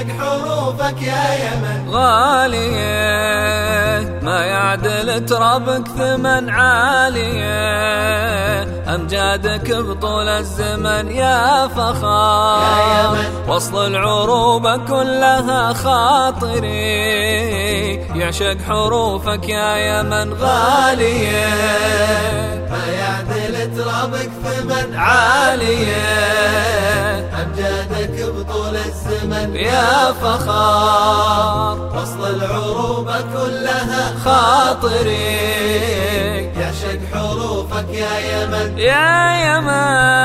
يعشق حروفك يا يمن. غالية ما يعدل ترابك ثمن عالية. أمجادك بطول الزمن يا فخار. يا يمن. وصل العروبة كلها خاطري. يعشق حروفك يا يمن غالية. ما يعدل ترابك ثمن عالية. يا فخار وصل العروبة كلها خاطري يعشق حروفك يا يمن يا يمن.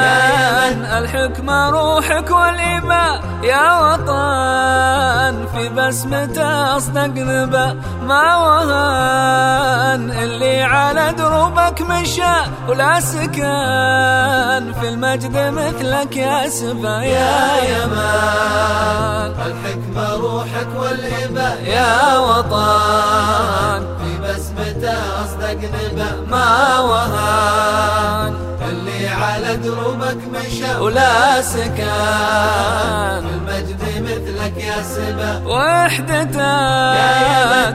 الحكمة روحك والإباء يا وطن في بسمته أصدق نبا ما وهن اللي على دروبك مشى ولا سكن في المجد مثلك يا سبا يا يمن الحكمة روحك والهبة يا وطن في بسمته أصدق نبأ ما اللي دروبك مشى ولا سكن المجد مثلك يا سبا. وحدتك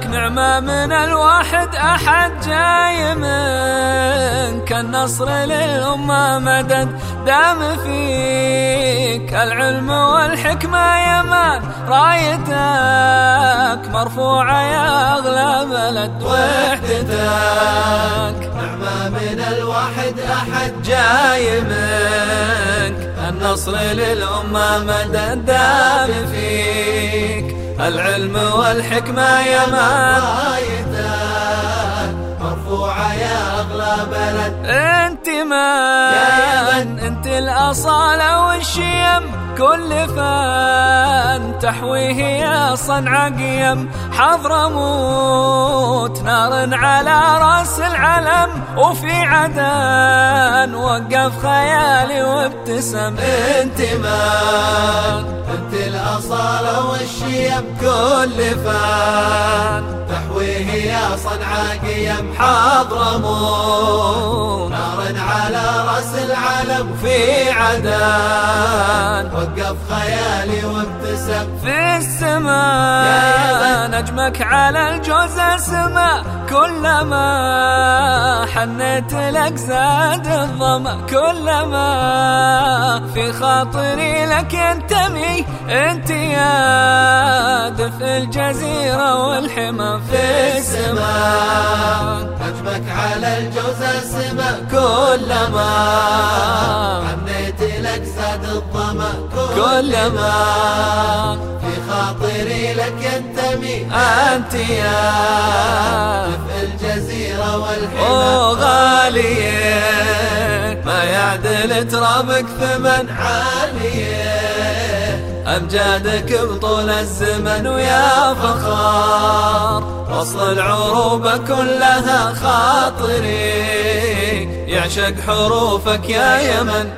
نعمة من الواحد أحد جاي منك. النصر للأمة مدد دام فيك. العلم والحكمة يمان رايتك. مرفوعة يا أغلى بلد. وحدتك من الواحد أحد جاي منك. النصر للأمة مدى دام فيك. العلم والحكمة يمان رايتك. مرفوعة يا أغلى بلد. أنت من أنت الأصالة والشيم. كل فان تحويه يا صنع قيم. حضرموت نار على راس العلم وفي عدن وقف خيالي وابتسم انت من انت الأصالة والشيم كل فان. تحويه يا صنعاء قيم حضرموت نار على رأس العالم في عدن. وقف خيالي وابتسم في السماء. نجمك على الجوز السماء كلما حنيت لك زاد الظمأ. كلما في خاطري لك ينتمي انت يا دفء الجزيرة والحمى في السماء. نجمك على الجوز السما كلما حنيت لك زاد الظمأ. كلما لك ينتمي أنت يا في الجزيرة والحمى. وغالية ما يعدل ترابك ثمن عالية أمجادك بطول الزمن ويا فخار وصل العروبة كلها خاطري. يعشق حروفك يا يمن.